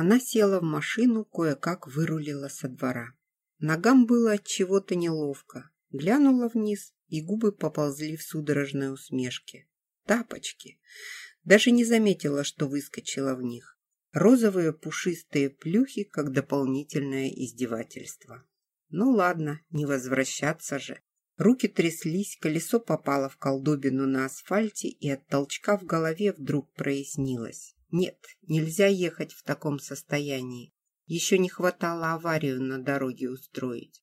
Она села в машину, кое-как вырулила со двора. Ногам было от чего-то неловко. Глянула вниз, и губы поползли в судорожной усмешке. Тапочки. Даже не заметила, что выскочила в них. Розовые пушистые плюхи, как дополнительное издевательство. Ну ладно, не возвращаться же. Руки тряслись, колесо попало в колдобину на асфальте, и от толчка в голове вдруг прояснилось. Нет, нельзя ехать в таком состоянии. Еще не хватало аварию на дороге устроить.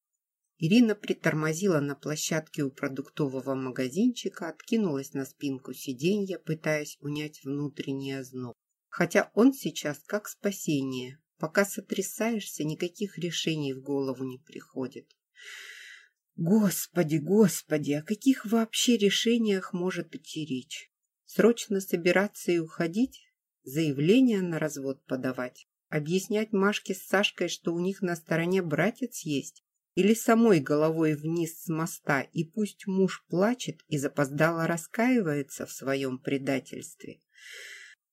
Ирина притормозила на площадке у продуктового магазинчика, откинулась на спинку сиденья, пытаясь унять внутренний озноб. Хотя он сейчас как спасение. Пока сотрясаешься, никаких решений в голову не приходит. Господи, господи, о каких вообще решениях может идти речь? Срочно собираться и уходить? Заявление на развод подавать? Объяснять Машке с Сашкой, что у них на стороне братец есть? Или самой головой вниз с моста, и пусть муж плачет и запоздало раскаивается в своем предательстве?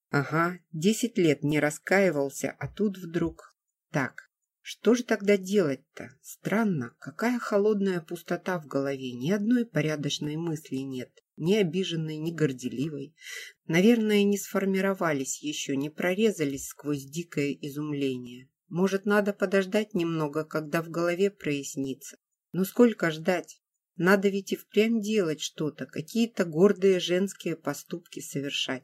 Ага, десять лет не раскаивался, а тут вдруг... Так, что же тогда делать-то? Странно, какая холодная пустота в голове, ни одной порядочной мысли нет, ни обиженной, ни горделивой. Наверное, не сформировались еще, не прорезались сквозь дикое изумление. Может, надо подождать немного, когда в голове прояснится. Но сколько ждать? Надо ведь и впрямь делать что-то, какие-то гордые женские поступки совершать.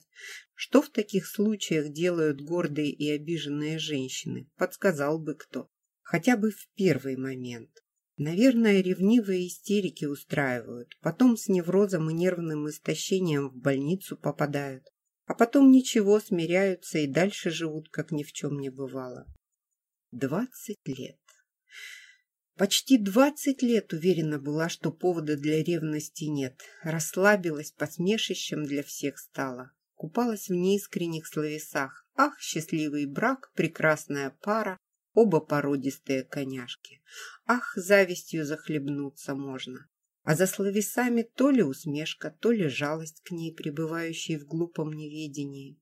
Что в таких случаях делают гордые и обиженные женщины? Подсказал бы кто. Хотя бы в первый момент. Наверное, ревнивые истерики устраивают, потом с неврозом и нервным истощением в больницу попадают, а потом ничего, смиряются и дальше живут, как ни в чем не бывало. Двадцать лет. Почти двадцать лет уверена была, что повода для ревности нет. Расслабилась, посмешищем для всех стала. Купалась в неискренних словесах. Ах, счастливый брак, прекрасная пара, оба породистые коняшки. Ах, завистью захлебнуться можно. А за словесами то ли усмешка, то ли жалость к ней, пребывающей в глупом неведении.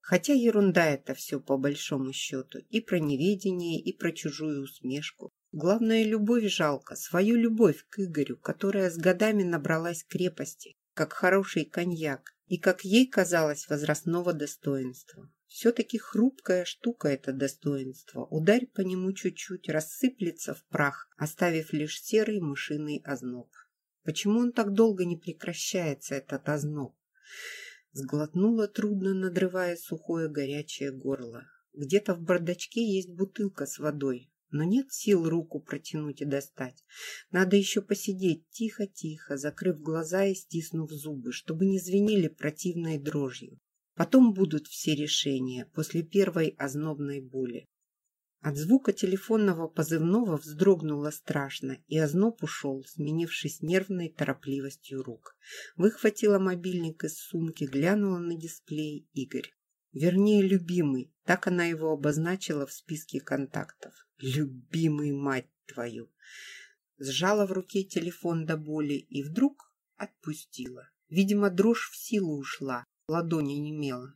Хотя ерунда это все по большому счету. И про неведение, и про чужую усмешку. Главное, любовь жалко, свою любовь к Игорю, которая с годами набралась крепости, как хороший коньяк, и, как ей казалось, возрастного достоинства. Все-таки хрупкая штука это достоинство. Ударь по нему чуть-чуть, рассыплется в прах, оставив лишь серый мышиный озноб. Почему он так долго не прекращается, этот озноб? Сглотнула трудно, надрывая сухое горячее горло. Где-то в бардачке есть бутылка с водой, но нет сил руку протянуть и достать. Надо еще посидеть тихо-тихо, закрыв глаза и стиснув зубы, чтобы не звенели противной дрожью. Потом будут все решения, после первой ознобной боли. От звука телефонного позывного вздрогнуло страшно, и озноб ушел, сменившись нервной торопливостью рук. Выхватила мобильник из сумки, глянула на дисплей Игорь. Вернее, любимый, так она его обозначила в списке контактов. Любимый, мать твою! Сжала в руке телефон до боли и вдруг отпустила. Видимо, дрожь в силу ушла, ладони немела.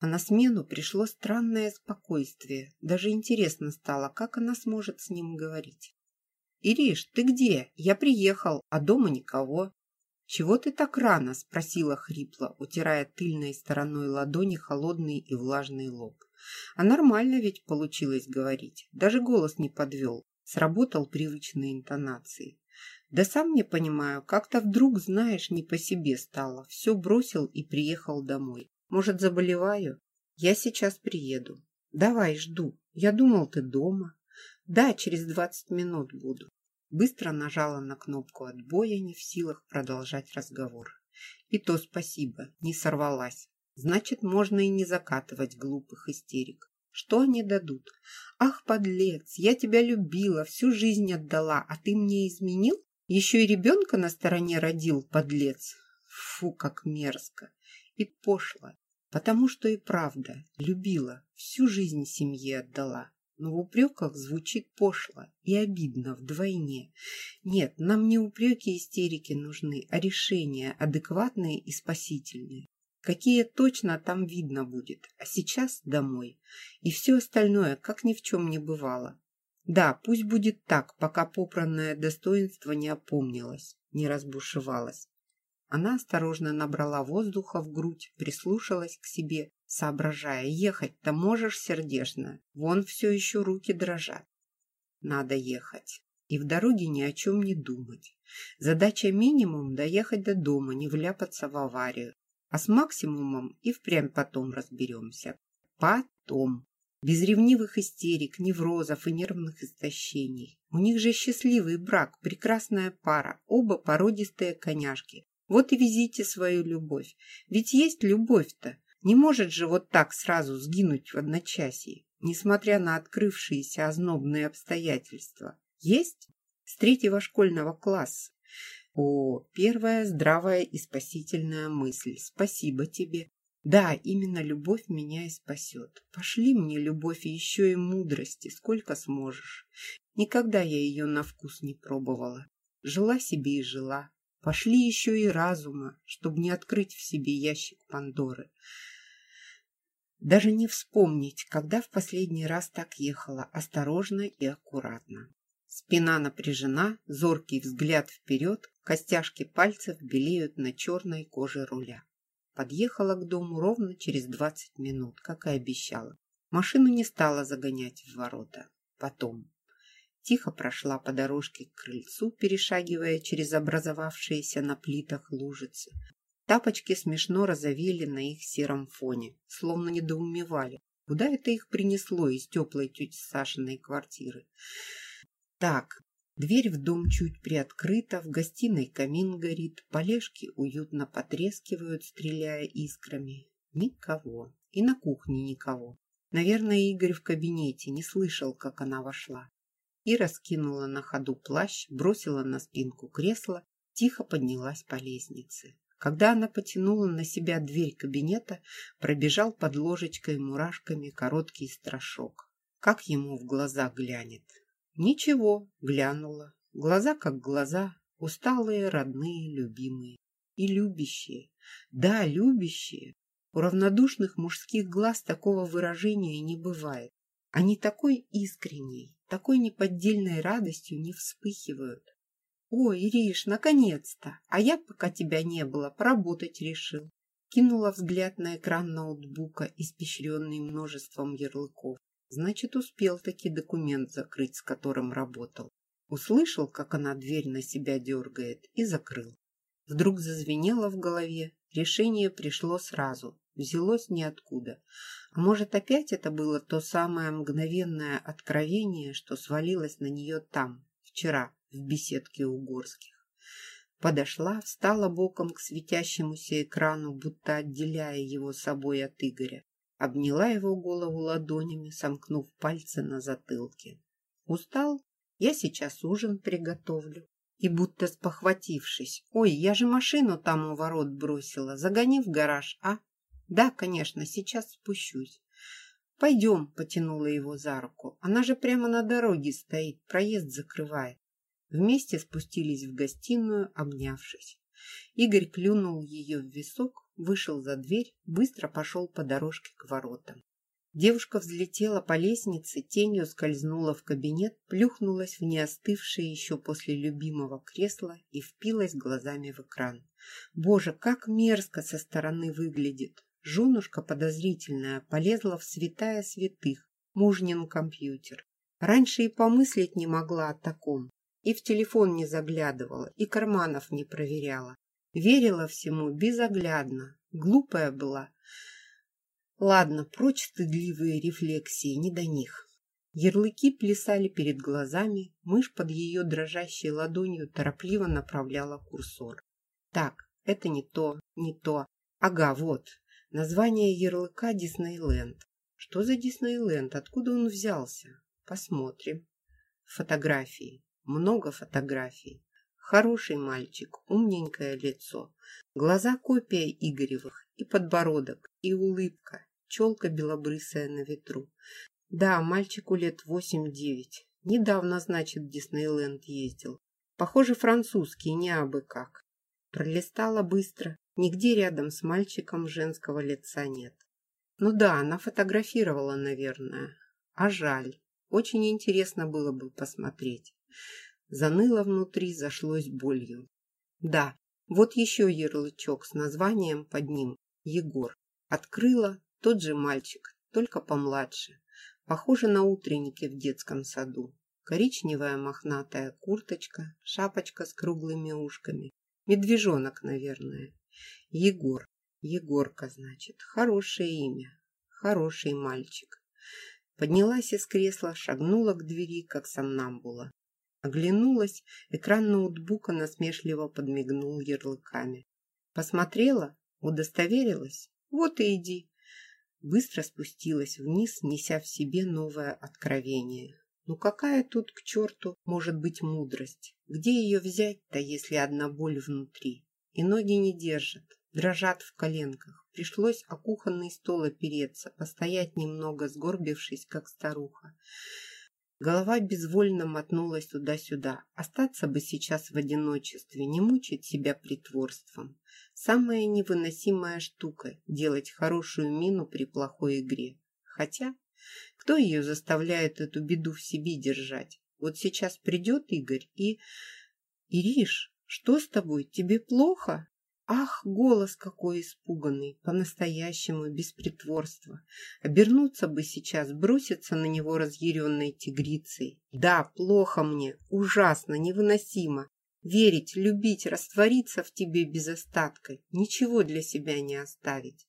А на смену пришло странное спокойствие. Даже интересно стало, как она сможет с ним говорить. «Ириш, ты где? Я приехал, а дома никого». «Чего ты так рано?» – спросила хрипло, утирая тыльной стороной ладони холодный и влажный лоб. А нормально ведь получилось говорить. Даже голос не подвел. Сработал привычной интонацией. Да сам не понимаю, как-то вдруг, знаешь, не по себе стало. Все бросил и приехал домой. Может, заболеваю? Я сейчас приеду. Давай, жду. Я думал, ты дома. Да, через двадцать минут буду. Быстро нажала на кнопку отбоя, не в силах продолжать разговор. И то спасибо, не сорвалась. Значит, можно и не закатывать глупых истерик. Что они дадут? Ах, подлец, я тебя любила, всю жизнь отдала, а ты мне изменил? Еще и ребенка на стороне родил, подлец. Фу, как мерзко. И пошло. Потому что и правда, любила, всю жизнь семье отдала. Но в упреках звучит пошло и обидно вдвойне. Нет, нам не упреки и истерики нужны, а решения, адекватные и спасительные. Какие точно там видно будет. А сейчас домой. И все остальное, как ни в чем не бывало. Да, пусть будет так, пока попранное достоинство не опомнилось, не разбушевалось. Она осторожно набрала воздуха в грудь, прислушалась к себе, соображая, ехать-то можешь, сердечно, вон все еще руки дрожат. Надо ехать. И в дороге ни о чем не думать. Задача минимум – доехать до дома, не вляпаться в аварию. А с максимумом и впрямь потом разберемся. Потом. Без ревнивых истерик, неврозов и нервных истощений. У них же счастливый брак, прекрасная пара, оба породистые коняшки. Вот и везите свою любовь. Ведь есть любовь-то. Не может же вот так сразу сгинуть в одночасье, несмотря на открывшиеся ознобные обстоятельства. Есть? С третьего школьного класса. О, первая здравая и спасительная мысль. Спасибо тебе. Да, именно любовь меня и спасет. Пошли мне любовь и еще и мудрости, сколько сможешь. Никогда я ее на вкус не пробовала. Жила себе и жила. Пошли еще и разума, чтобы не открыть в себе ящик Пандоры. Даже не вспомнить, когда в последний раз так ехала, осторожно и аккуратно. Спина напряжена, зоркий взгляд вперед, костяшки пальцев белеют на черной коже руля. Подъехала к дому ровно через двадцать минут, как и обещала. Машину не стала загонять в ворота. Потом. Тихо прошла по дорожке к крыльцу, перешагивая через образовавшиеся на плитах лужицы. Тапочки смешно разовели на их сером фоне, словно недоумевали, куда это их принесло из теплой тети Сашиной квартиры. Так, Дверь в дом чуть приоткрыта, в гостиной камин горит, полежки уютно потрескивают, стреляя искрами. Никого. И на кухне никого. Наверное, Игорь в кабинете не слышал, как она вошла. И раскинула на ходу плащ, бросила на спинку кресла, тихо поднялась по лестнице. Когда она потянула на себя дверь кабинета, пробежал под ложечкой мурашками короткий страшок. Как ему в глаза глянет. Ничего, глянула. Глаза как глаза, усталые, родные, любимые. И любящие. Да, любящие. У равнодушных мужских глаз такого выражения не бывает. Они такой искренней, такой неподдельной радостью не вспыхивают. «Ой, Ириш, наконец-то! А я, пока тебя не было, поработать решил». Кинула взгляд на экран ноутбука, испещренный множеством ярлыков. Значит, успел таки документ закрыть, с которым работал. Услышал, как она дверь на себя дергает, и закрыл. Вдруг зазвенело в голове. Решение пришло сразу, взялось ниоткуда. А может, опять это было то самое мгновенное откровение, что свалилось на нее там, вчера, в беседке у Горских. Подошла, встала боком к светящемуся экрану, будто отделяя его собой от Игоря обняла его голову ладонями, сомкнув пальцы на затылке. «Устал? Я сейчас ужин приготовлю». И будто спохватившись, «Ой, я же машину там у ворот бросила, загони в гараж, а?» «Да, конечно, сейчас спущусь». «Пойдем», — потянула его за руку. «Она же прямо на дороге стоит, проезд закрывает». Вместе спустились в гостиную, обнявшись. Игорь клюнул ее в висок, вышел за дверь, быстро пошел по дорожке к воротам. Девушка взлетела по лестнице, тенью скользнула в кабинет, плюхнулась в неостывшее еще после любимого кресла и впилась глазами в экран. Боже, как мерзко со стороны выглядит! Женушка подозрительная полезла в святая святых, мужнин компьютер. Раньше и помыслить не могла о таком. И в телефон не заглядывала, и карманов не проверяла. Верила всему безоглядно, глупая была. Ладно, прочь стыдливые рефлексии, не до них. Ярлыки плясали перед глазами, мышь под ее дрожащей ладонью торопливо направляла курсор. Так, это не то, не то. Ага, вот, название ярлыка Диснейленд. Что за Диснейленд? Откуда он взялся? Посмотрим. Фотографии. Много фотографий. Хороший мальчик, умненькое лицо. Глаза копия Игоревых, и подбородок, и улыбка, челка белобрысая на ветру. Да, мальчику лет восемь-девять. Недавно, значит, Диснейленд ездил. Похоже, французский, не абы как. Пролистала быстро, Нигде рядом с мальчиком женского лица нет. Ну да, она фотографировала, наверное. А жаль. Очень интересно было бы посмотреть. Заныло внутри, зашлось болью. Да, вот еще ярлычок с названием под ним. Егор. Открыла тот же мальчик, только помладше. Похоже на утренники в детском саду. Коричневая мохнатая курточка, шапочка с круглыми ушками. Медвежонок, наверное. Егор. Егорка, значит. Хорошее имя. Хороший мальчик. Поднялась из кресла, шагнула к двери, как сомнамбула. Оглянулась, экран ноутбука насмешливо подмигнул ярлыками. Посмотрела, удостоверилась. Вот и иди. Быстро спустилась вниз, неся в себе новое откровение. Ну какая тут к черту может быть мудрость? Где ее взять-то, если одна боль внутри? И ноги не держат, дрожат в коленках. Пришлось о кухонный стол опереться, постоять немного, сгорбившись, как старуха. Голова безвольно мотнулась туда-сюда. Остаться бы сейчас в одиночестве, не мучить себя притворством. Самая невыносимая штука – делать хорошую мину при плохой игре. Хотя, кто ее заставляет эту беду в себе держать? Вот сейчас придет Игорь и... «Ириш, что с тобой? Тебе плохо?» Ах, голос какой испуганный, по-настоящему, без притворства. Обернуться бы сейчас, броситься на него разъяренной тигрицей. Да, плохо мне, ужасно, невыносимо. Верить, любить, раствориться в тебе без остатка, ничего для себя не оставить.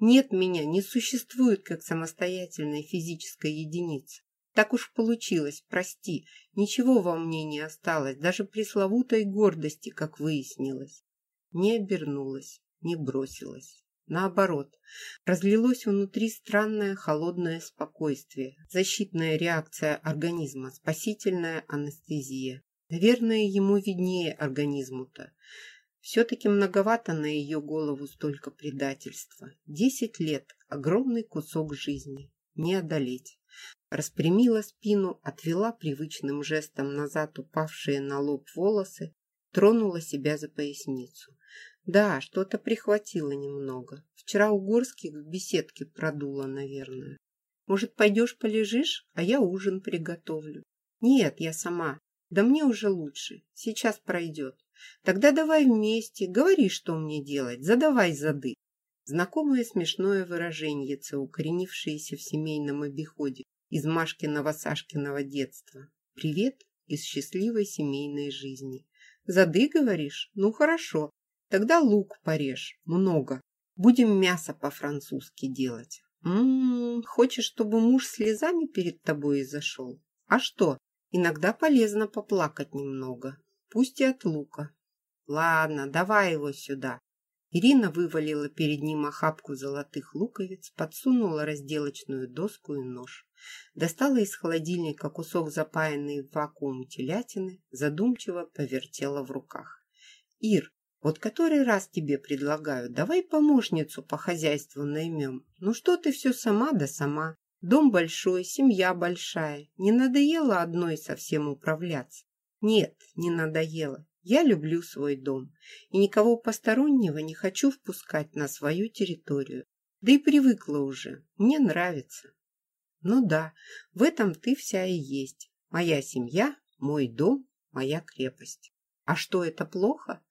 Нет меня, не существует как самостоятельной физической единицы. Так уж получилось, прости, ничего во мне не осталось, даже пресловутой гордости, как выяснилось не обернулась, не бросилась. Наоборот, разлилось внутри странное холодное спокойствие, защитная реакция организма, спасительная анестезия. Наверное, ему виднее организму-то. Все-таки многовато на ее голову столько предательства. Десять лет – огромный кусок жизни. Не одолеть. Распрямила спину, отвела привычным жестом назад упавшие на лоб волосы, тронула себя за поясницу. Да, что-то прихватило немного. Вчера у Горских в беседке продуло, наверное. Может, пойдешь полежишь, а я ужин приготовлю? Нет, я сама. Да мне уже лучше. Сейчас пройдет. Тогда давай вместе. Говори, что мне делать. Задавай зады. Знакомое смешное выражение, укоренившееся в семейном обиходе из Машкиного-Сашкиного детства. Привет из счастливой семейной жизни. Зады, говоришь? Ну, хорошо. Тогда лук порежь, много. Будем мясо по-французски делать. М-м, хочешь, чтобы муж слезами перед тобой зашел? А что, иногда полезно поплакать немного. Пусть и от лука. Ладно, давай его сюда. Ирина вывалила перед ним охапку золотых луковиц, подсунула разделочную доску и нож. Достала из холодильника кусок запаянной в вакуум телятины, задумчиво повертела в руках. «Ир, вот который раз тебе предлагаю, давай помощницу по хозяйству наймем. Ну что ты все сама да сама. Дом большой, семья большая. Не надоело одной совсем управляться? Нет, не надоело. Я люблю свой дом и никого постороннего не хочу впускать на свою территорию. Да и привыкла уже. Мне нравится. Ну да, в этом ты вся и есть. Моя семья, мой дом, моя крепость. А что это плохо?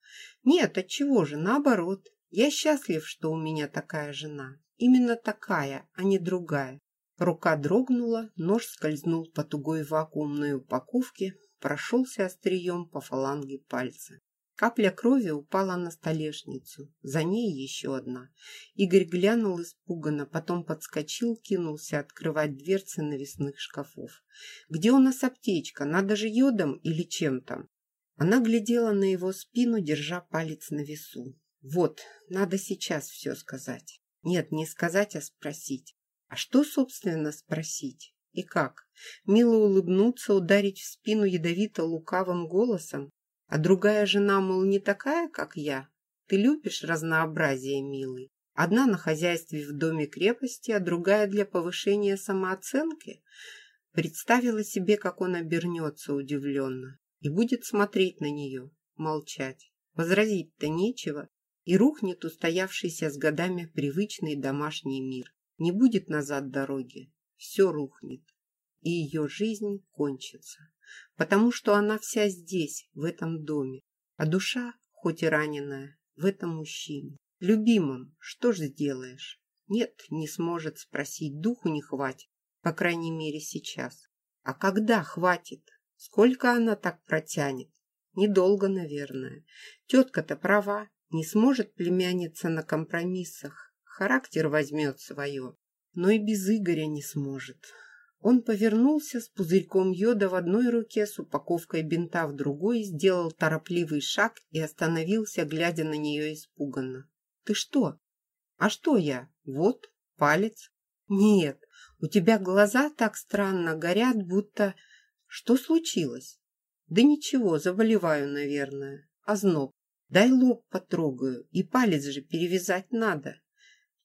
Нет, отчего же, наоборот. Я счастлив, что у меня такая жена. Именно такая, а не другая. Рука дрогнула, нож скользнул по тугой вакуумной упаковке, прошелся острием по фаланге пальца. Капля крови упала на столешницу, за ней еще одна. Игорь глянул испуганно, потом подскочил, кинулся открывать дверцы навесных шкафов. «Где у нас аптечка? Надо же йодом или чем там?» Она глядела на его спину, держа палец на весу. Вот, надо сейчас все сказать. Нет, не сказать, а спросить. А что, собственно, спросить? И как? Мило улыбнуться, ударить в спину ядовито-лукавым голосом? А другая жена, мол, не такая, как я? Ты любишь разнообразие, милый? Одна на хозяйстве в доме крепости, а другая для повышения самооценки? Представила себе, как он обернется удивленно и будет смотреть на нее, молчать. Возразить-то нечего. и рухнет устоявшийся с годами привычный домашний мир. Не будет назад дороги, все рухнет, и ее жизнь кончится, потому что она вся здесь, в этом доме, а душа, хоть и раненая, в этом мужчине. Любимом, что ж сделаешь? Нет, не сможет спросить, духу не хватит, по крайней мере сейчас. А когда хватит? Сколько она так протянет? Недолго, наверное. Тетка-то права, не сможет племянница на компромиссах. Характер возьмет свое, но и без Игоря не сможет. Он повернулся с пузырьком йода в одной руке, с упаковкой бинта в другой, сделал торопливый шаг и остановился, глядя на нее испуганно. «Ты что?» «А что я? Вот, палец». «Нет, у тебя глаза так странно горят, будто...» «Что случилось?» «Да ничего, заболеваю, наверное. Озноб. Дай лоб потрогаю, и палец же перевязать надо».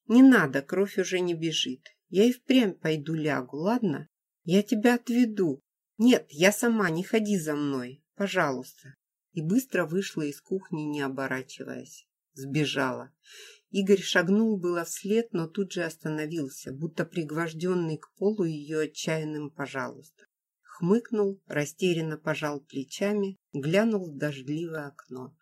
«Не надо, кровь уже не бежит. Я и впрямь пойду лягу, ладно? Я тебя отведу. Нет, я сама, не ходи за мной, пожалуйста. И быстро вышла из кухни, не оборачиваясь. Сбежала. Игорь шагнул было вслед, но тут же остановился, будто пригвожденный к полу ее отчаянным «пожалуйста». Хмыкнул, растерянно пожал плечами, глянул в дождливое окно.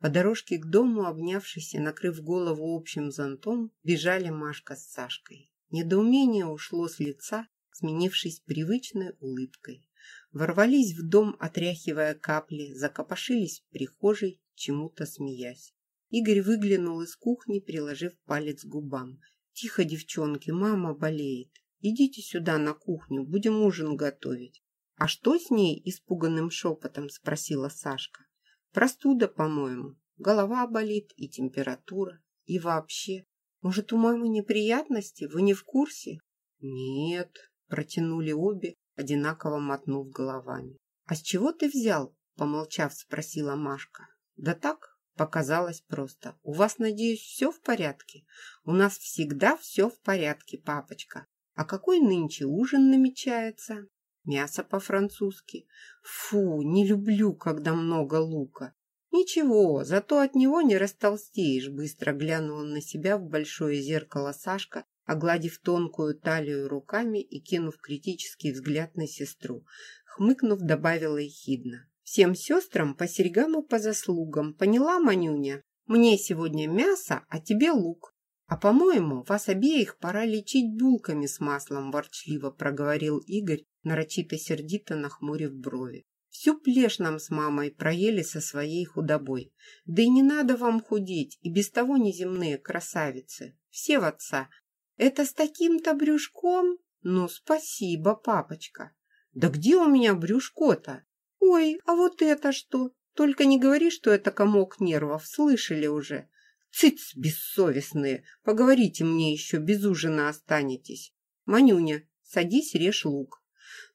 По дорожке к дому, обнявшись и накрыв голову общим зонтом, бежали Машка с Сашкой. Недоумение ушло с лица, сменившись привычной улыбкой. Ворвались в дом, отряхивая капли, закопошились в прихожей, чему-то смеясь. Игорь выглянул из кухни, приложив палец к губам. «Тихо, девчонки, мама болеет. Идите сюда на кухню, будем ужин готовить». «А что с ней?» – испуганным шепотом спросила Сашка. «Простуда, по-моему. Голова болит и температура. И вообще. Может, у мамы неприятности? Вы не в курсе? Нет, протянули обе, одинаково мотнув головами. А с чего ты взял? Помолчав, спросила Машка. Да так, показалось просто. У вас, надеюсь, все в порядке? У нас всегда все в порядке, папочка. А какой нынче ужин намечается? Мясо по-французски. Фу, не люблю, когда много лука. «Ничего, зато от него не растолстеешь», — быстро глянула на себя в большое зеркало Сашка, огладив тонкую талию руками и кинув критический взгляд на сестру. Хмыкнув, добавила ехидно. «Всем сестрам по серьгам и по заслугам. Поняла, Манюня? Мне сегодня мясо, а тебе лук. А, по-моему, вас обеих пора лечить булками с маслом», ворчливо проговорил Игорь, нарочито сердито нахмурив брови. Всю плешь нам с мамой проели со своей худобой. Да и не надо вам худеть, и без того неземные красавицы. Все в отца. Это с таким-то брюшком? Ну, спасибо, папочка. Да где у меня брюшко-то? Ой, а вот это что? Только не говори, что это комок нервов, слышали уже. Цыц, бессовестные, поговорите мне еще, без ужина останетесь. Манюня, садись, режь лук.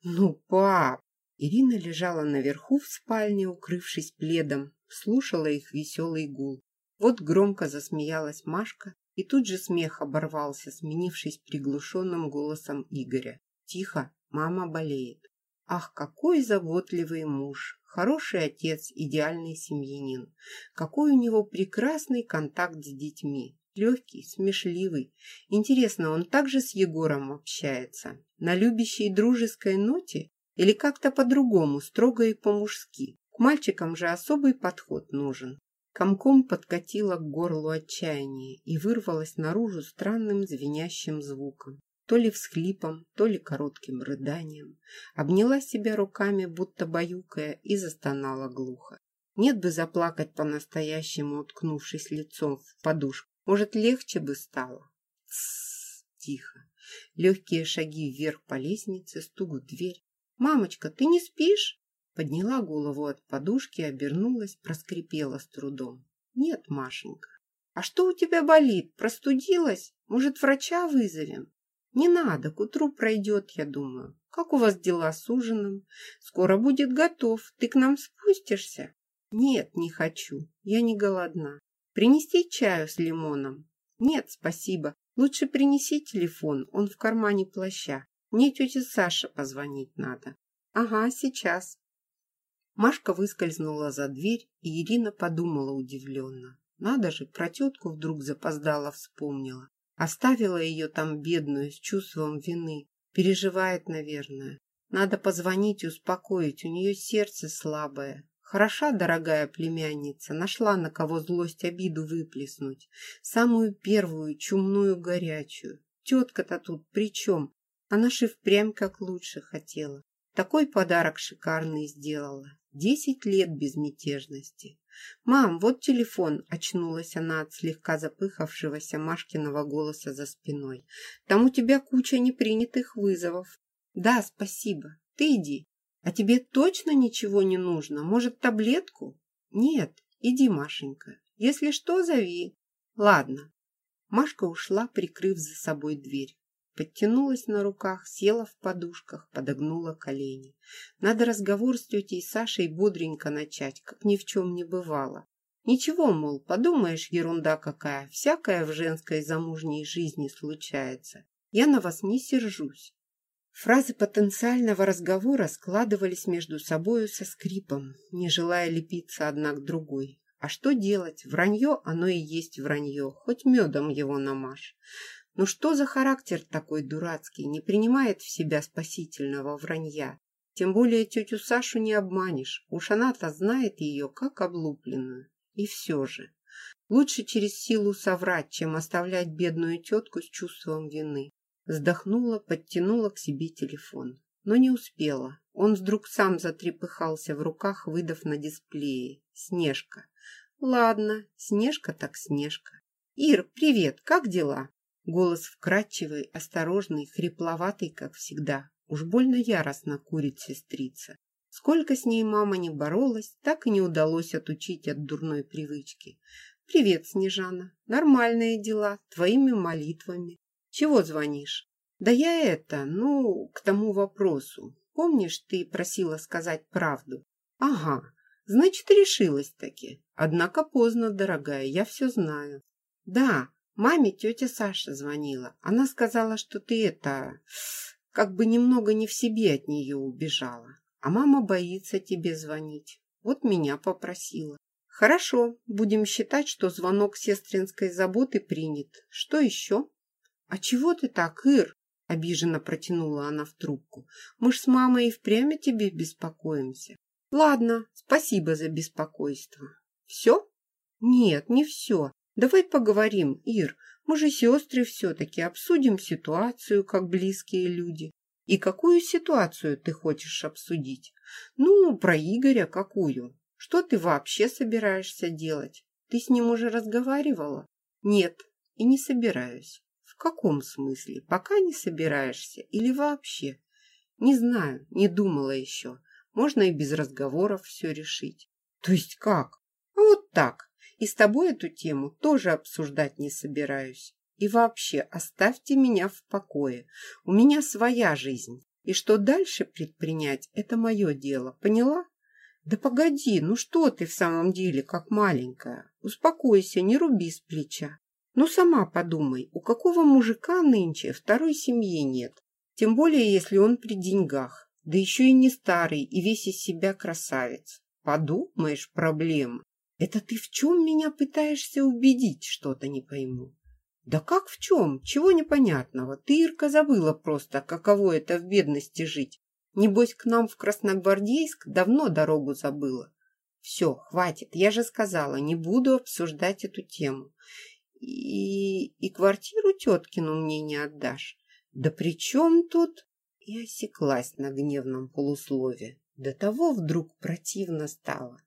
Ну, пап, Ирина лежала наверху в спальне, укрывшись пледом, слушала их веселый гул. Вот громко засмеялась Машка, и тут же смех оборвался, сменившись приглушенным голосом Игоря. «Тихо, мама болеет». Ах, какой заботливый муж, хороший отец, идеальный семьянин. Какой у него прекрасный контакт с детьми. Легкий, смешливый. Интересно, он также с Егором общается? На любящей дружеской ноте или как-то по-другому, строго и по-мужски. К мальчикам же особый подход нужен. Комком подкатила к горлу отчаяние и вырвалась наружу странным звенящим звуком. То ли всхлипом, то ли коротким рыданием. Обняла себя руками, будто баюкая, и застонала глухо. Нет бы заплакать по-настоящему, уткнувшись лицом в подушку. Может, легче бы стало? Тссс, тихо. Легкие шаги вверх по лестнице, стук в дверь. «Мамочка, ты не спишь?» Подняла голову от подушки, обернулась, проскрипела с трудом. «Нет, Машенька. А что у тебя болит? Простудилась? Может, врача вызовем?» «Не надо, к утру пройдет, я думаю. Как у вас дела с ужином? Скоро будет готов. Ты к нам спустишься?» «Нет, не хочу. Я не голодна. Принести чаю с лимоном?» «Нет, спасибо. Лучше принеси телефон, он в кармане плаща. Мне тете Саше позвонить надо. Ага, сейчас. Машка выскользнула за дверь, и Ирина подумала удивленно. Надо же, про тетку вдруг запоздала вспомнила. Оставила ее там бедную, с чувством вины. Переживает, наверное. Надо позвонить, успокоить, у нее сердце слабое. Хороша, дорогая племянница, нашла на кого злость обиду выплеснуть. Самую первую, чумную, горячую. Тетка-то тут при чем? Она же впрямь как лучше хотела. Такой подарок шикарный сделала. Десять лет безмятежности. «Мам, вот телефон!» – очнулась она от слегка запыхавшегося Машкиного голоса за спиной. «Там у тебя куча непринятых вызовов». «Да, спасибо. Ты иди. А тебе точно ничего не нужно? Может, таблетку?» «Нет, иди, Машенька. Если что, зови». «Ладно». Машка ушла, прикрыв за собой дверь. Подтянулась на руках, села в подушках, подогнула колени. Надо разговор с тетей Сашей бодренько начать, как ни в чем не бывало. Ничего, мол, подумаешь, ерунда какая, всякая в женской замужней жизни случается. Я на вас не сержусь. Фразы потенциального разговора складывались между собою со скрипом, не желая лепиться одна к другой. А что делать? Вранье, оно и есть вранье, хоть медом его намажь. Ну что за характер такой дурацкий, не принимает в себя спасительного вранья? Тем более тетю Сашу не обманешь, уж она-то знает ее как облупленную. И все же, лучше через силу соврать, чем оставлять бедную тетку с чувством вины. Вздохнула, подтянула к себе телефон. Но не успела. Он вдруг сам затрепыхался в руках, выдав на дисплее. Снежка. Ладно, Снежка так Снежка. Ир, привет, как дела? Голос вкрадчивый, осторожный, хрипловатый, как всегда. Уж больно яростно курит сестрица. Сколько с ней мама не боролась, так и не удалось отучить от дурной привычки. «Привет, Снежана. Нормальные дела, твоими молитвами. Чего звонишь?» «Да я это, ну, к тому вопросу. Помнишь, ты просила сказать правду?» «Ага, значит, решилась-таки. Однако поздно, дорогая, я все знаю». «Да, Маме тетя Саша звонила. Она сказала, что ты это... Как бы немного не в себе от нее убежала. А мама боится тебе звонить. Вот меня попросила. Хорошо, будем считать, что звонок сестринской заботы принят. Что еще? А чего ты так, Ир? Обиженно протянула она в трубку. Мы ж с мамой и впрямь о тебе беспокоимся. Ладно, спасибо за беспокойство. Все? Нет, не все. Давай поговорим, Ир. Мы же сестры все-таки. Обсудим ситуацию, как близкие люди. И какую ситуацию ты хочешь обсудить? Ну, про Игоря какую? Что ты вообще собираешься делать? Ты с ним уже разговаривала? Нет, и не собираюсь. В каком смысле? Пока не собираешься или вообще? Не знаю, не думала еще. Можно и без разговоров все решить. То есть как? А вот так. И с тобой эту тему тоже обсуждать не собираюсь. И вообще, оставьте меня в покое. У меня своя жизнь. И что дальше предпринять, это мое дело. Поняла? Да погоди, ну что ты в самом деле, как маленькая? Успокойся, не руби с плеча. Ну сама подумай, у какого мужика нынче второй семьи нет? Тем более, если он при деньгах. Да еще и не старый, и весь из себя красавец. Подумаешь, проблемы. Это ты в чем меня пытаешься убедить, что-то не пойму. Да как в чем? Чего непонятного? Ты, Ирка, забыла просто, каково это в бедности жить. Небось, к нам в Красногвардейск давно дорогу забыла. Все, хватит, я же сказала, не буду обсуждать эту тему. И, и квартиру теткину мне не отдашь. Да при чем тут? И осеклась на гневном полуслове. До того вдруг противно стало.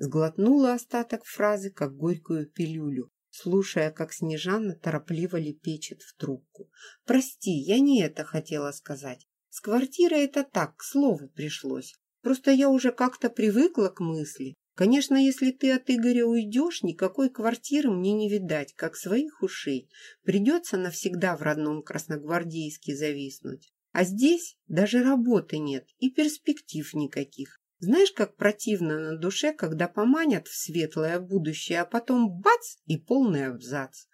Сглотнула остаток фразы, как горькую пилюлю, слушая, как Снежана торопливо лепечет в трубку. «Прости, я не это хотела сказать. С квартирой это так, к слову пришлось. Просто я уже как-то привыкла к мысли. Конечно, если ты от Игоря уйдешь, никакой квартиры мне не видать, как своих ушей. Придется навсегда в родном Красногвардейске зависнуть. А здесь даже работы нет и перспектив никаких. Знаешь, как противно на душе, когда поманят в светлое будущее, а потом бац и полный абзац.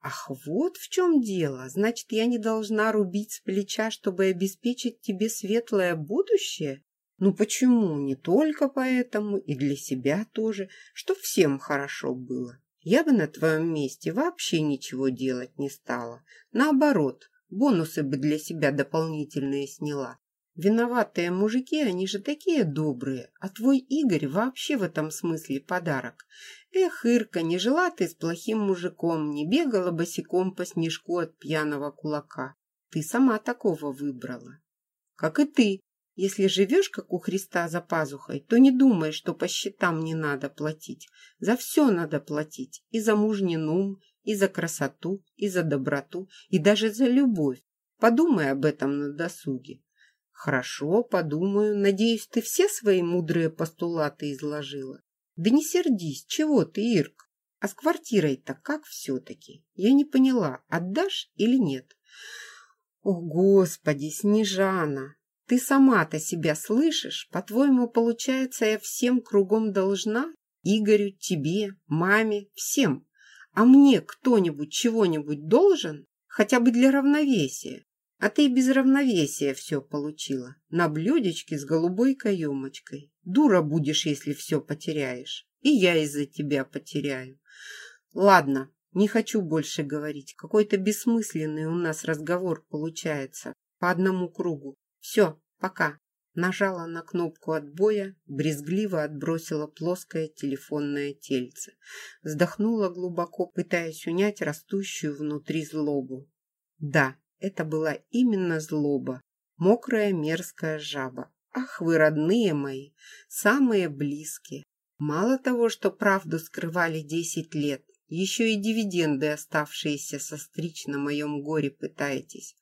Ах, вот в чем дело. Значит, я не должна рубить с плеча, чтобы обеспечить тебе светлое будущее? Ну почему? Не только поэтому, и для себя тоже, чтоб всем хорошо было. Я бы на твоем месте вообще ничего делать не стала. Наоборот, бонусы бы для себя дополнительные сняла. Виноватые мужики, они же такие добрые, а твой Игорь вообще в этом смысле подарок. Эх, Ирка, не жила ты с плохим мужиком, не бегала босиком по снежку от пьяного кулака. Ты сама такого выбрала. Как и ты. Если живешь, как у Христа, за пазухой, то не думай, что по счетам не надо платить. За все надо платить. И за мужнин ум, и за красоту, и за доброту, и даже за любовь. Подумай об этом на досуге. Хорошо, подумаю. Надеюсь, ты все свои мудрые постулаты изложила. Да не сердись, чего ты, Ирк? А с квартирой-то как все-таки? Я не поняла, отдашь или нет? О, Господи, Снежана, ты сама-то себя слышишь? По-твоему, получается, я всем кругом должна? Игорю, тебе, маме, всем. А мне кто-нибудь чего-нибудь должен? Хотя бы для равновесия. А ты без равновесия все получила. На блюдечке с голубой каемочкой. Дура будешь, если все потеряешь. И я из-за тебя потеряю. Ладно, не хочу больше говорить. Какой-то бессмысленный у нас разговор получается. По одному кругу. Все, пока. Нажала на кнопку отбоя, брезгливо отбросила плоское телефонное тельце. Вздохнула глубоко, пытаясь унять растущую внутри злобу. Да, это была именно злоба, мокрая мерзкая жаба. Ах вы, родные мои, самые близкие. Мало того, что правду скрывали десять лет, еще и дивиденды, оставшиеся состричь на моем горе, пытаетесь.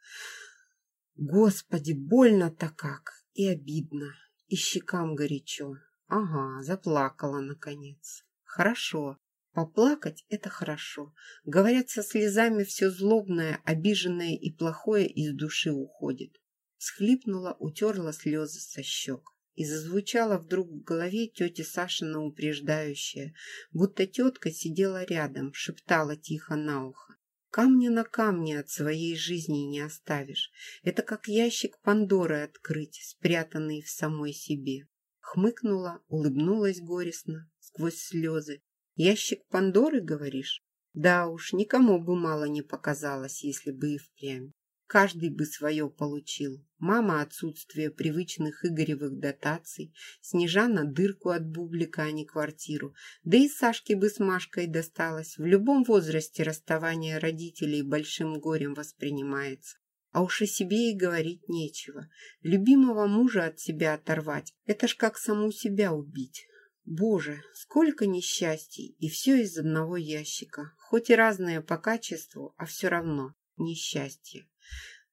Господи, больно-то как! И обидно, и щекам горячо. Ага, заплакала наконец. Хорошо, поплакать – это хорошо. Говорят, со слезами все злобное, обиженное и плохое из души уходит. Схлипнула, утерла слезы со щек. И зазвучала вдруг в голове тетя Сашина упреждающая, будто тетка сидела рядом, шептала тихо на ухо. Камня на камне от своей жизни не оставишь. Это как ящик Пандоры открыть, спрятанный в самой себе. Хмыкнула, улыбнулась горестно, сквозь слезы. Ящик Пандоры, говоришь? Да уж, никому бы мало не показалось, если бы и впрямь. Каждый бы свое получил. Мама отсутствие привычных Игоревых дотаций, Снежана дырку от бублика, а не квартиру. Да и Сашке бы с Машкой досталось. В любом возрасте расставание родителей большим горем воспринимается. А уж о себе и говорить нечего. Любимого мужа от себя оторвать – это ж как саму себя убить. Боже, сколько несчастий, и все из одного ящика. Хоть и разные по качеству, а все равно несчастье.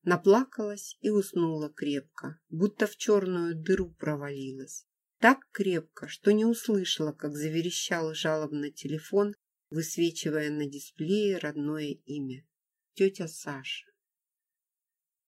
Наплакалась и уснула крепко, будто в черную дыру провалилась. Так крепко, что не услышала, как заверещал жалобно телефон, высвечивая на дисплее родное имя. Тетя Саша.